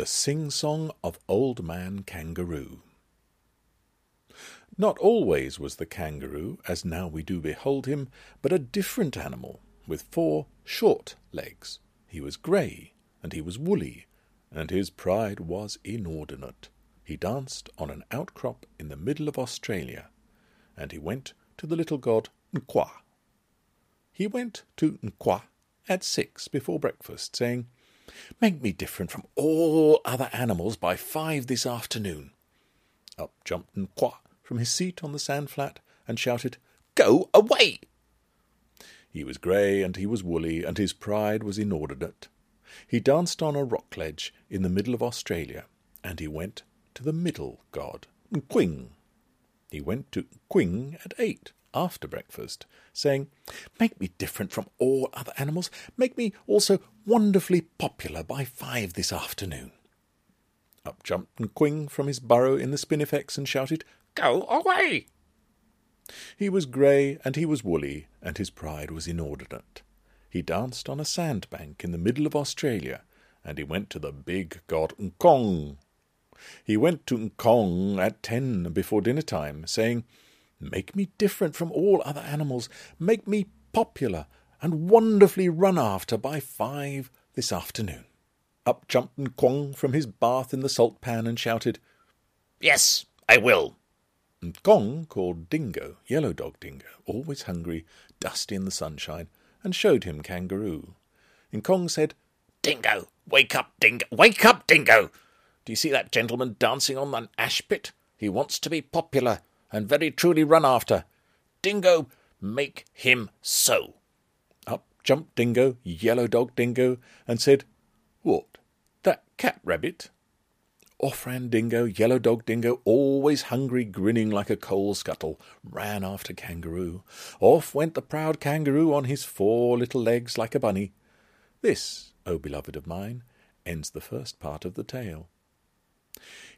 The Sing Song of Old Man Kangaroo. Not always was the kangaroo, as now we do behold him, but a different animal, with four short legs. He was grey, and he was woolly, and his pride was inordinate. He danced on an outcrop in the middle of Australia, and he went to the little god Nqa. He went to Nqa at six before breakfast, saying, Make me different from all other animals by five this afternoon. Up jumped Nqa from his seat on the sand flat and shouted, Go away! He was grey and he was woolly, and his pride was inordinate. He danced on a rock ledge in the middle of Australia, and he went to the middle god, Nquing. He went to Nquing at eight, after breakfast, saying, Make me different from all other animals. Make me also wonderfully popular by five this afternoon. Up jumped Nquing from his burrow in the spinifex and shouted, Go away! He was grey and he was woolly, and his pride was inordinate. He danced on a sandbank in the middle of Australia, and he went to the big god Nqong. He went to Nqong at ten before dinner time, saying, Make me different from all other animals. Make me popular and wonderfully run after by five this afternoon. Up jumped Nqong from his bath in the salt pan and shouted, Yes, I will. Nqong called Dingo, Yellow Dog Dingo, always hungry, dusty in the sunshine, and showed him Kangaroo. And Nqong said, Dingo, wake up, Dingo, wake up, Dingo. Do you see that gentleman dancing on an ash pit? He wants to be popular and very truly run after. Dingo, make him so. Up jumped Dingo, Yellow Dog Dingo, and said, What, that cat rabbit? Off ran Dingo, Yellow Dog Dingo, always hungry, grinning like a coal scuttle, ran after Kangaroo. Off went the proud Kangaroo on his four little legs like a bunny. This, O beloved of mine, ends the first part of the tale.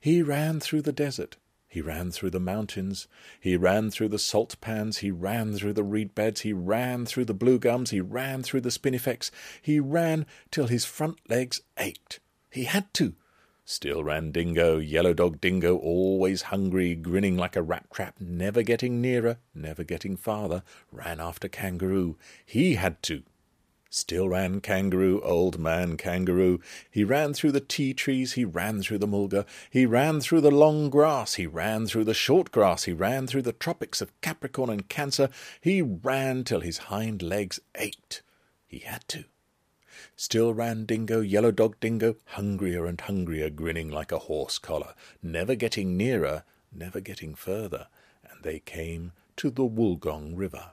He ran through the desert, he ran through the mountains, he ran through the salt pans, he ran through the reed beds, he ran through the blue gums, he ran through the spinifex, he ran till his front legs ached. He had to. Still ran Dingo, Yellow Dog Dingo, always hungry, grinning like a rat trap, never getting nearer, never getting farther, ran after Kangaroo. He had to. Still ran Kangaroo, old man Kangaroo. He ran through the tea trees, he ran through the mulga, he ran through the long grass, he ran through the short grass, he ran through the tropics of Capricorn and Cancer, he ran till his hind legs ached. He had to. Still ran Dingo, Yellow Dog Dingo, hungrier and hungrier, grinning like a horse collar, never getting nearer, never getting further, and they came to the Wollgong River.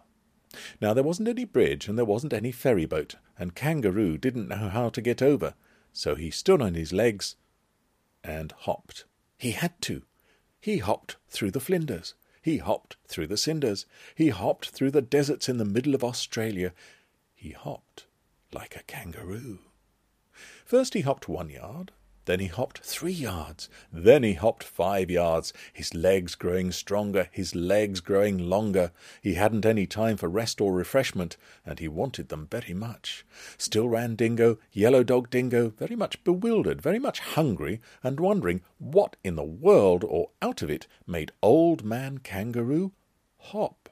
Now there wasn't any bridge and there wasn't any ferry boat, and Kangaroo didn't know how to get over, so he stood on his legs and hopped. He had to. He hopped through the flinders. He hopped through the cinders. He hopped through the deserts in the middle of Australia. He hopped like a kangaroo. First he hopped one yard, then he hopped three yards. Then he hopped five yards, his legs growing stronger, his legs growing longer. He hadn't any time for rest or refreshment, and he wanted them very much. Still ran Dingo, Yellow Dog Dingo, very much bewildered, very much hungry, and wondering what in the world or out of it made Old Man Kangaroo hop.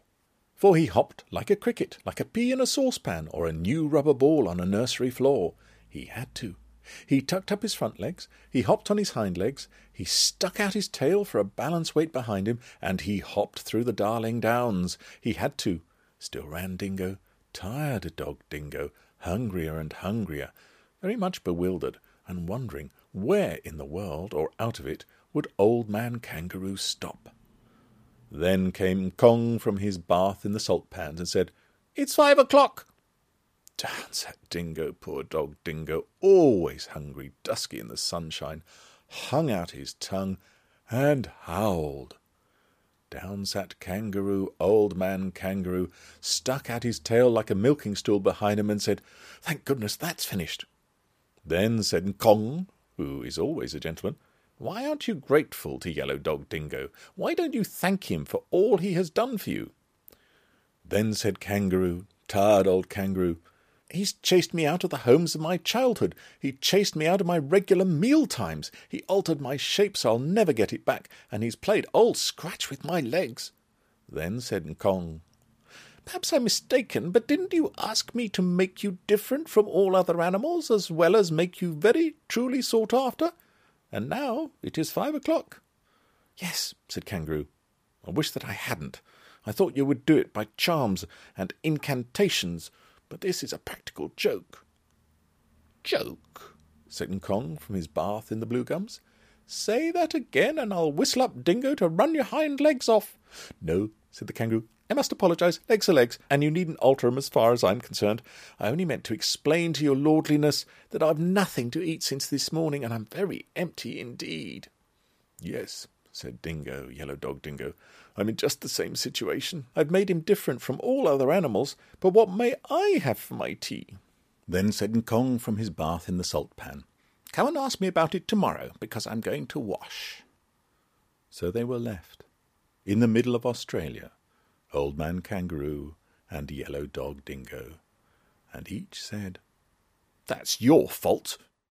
For he hopped like a cricket, like a pea in a saucepan, or a new rubber ball on a nursery floor. He had to. He tucked up his front legs, he hopped on his hind legs, he stuck out his tail for a balance weight behind him, and he hopped through the Darling Downs. He had to. Still ran Dingo, tired dog Dingo, hungrier and hungrier, very much bewildered, and wondering where in the world or out of it would old man Kangaroo stop. Then came Kong from his bath in the salt pans and said, It's five o'clock. Down sat Dingo, poor dog Dingo, always hungry, dusky in the sunshine, hung out his tongue, and howled. Down sat Kangaroo, old man Kangaroo, stuck out his tail like a milking stool behind him, and said, Thank goodness that's finished. Then said Kong, who is always a gentleman, Why aren't you grateful to Yellow Dog Dingo? Why don't you thank him for all he has done for you? Then said Kangaroo, tired old Kangaroo, He's chased me out of the homes of my childhood. He chased me out of my regular meal times. He altered my shape so I'll never get it back, and he's played old Scratch with my legs. Then said Nqong, Perhaps I'm mistaken, but didn't you ask me to make you different from all other animals, as well as make you very truly sought after? And now it is five o'clock. Yes, said Kangaroo. I wish that I hadn't. I thought you would do it by charms and incantations, but this is a practical joke. Joke? said Nqong from his bath in the blue gums. Say that again, and I'll whistle up Dingo to run your hind legs off. No, said the kangaroo. I must apologize. Legs are legs, and you needn't alter 'em as far as I'm concerned. I only meant to explain to your lordliness that I've nothing to eat since this morning, and I'm very empty indeed. Yes, said Dingo, Yellow Dog Dingo. I'm in just the same situation. I've made him different from all other animals, but what may I have for my tea? Then said Nqong from his bath in the salt pan, Come and ask me about it tomorrow, because I'm going to wash. So they were left, in the middle of Australia, Old Man Kangaroo and Yellow Dog Dingo, and each said, That's your fault.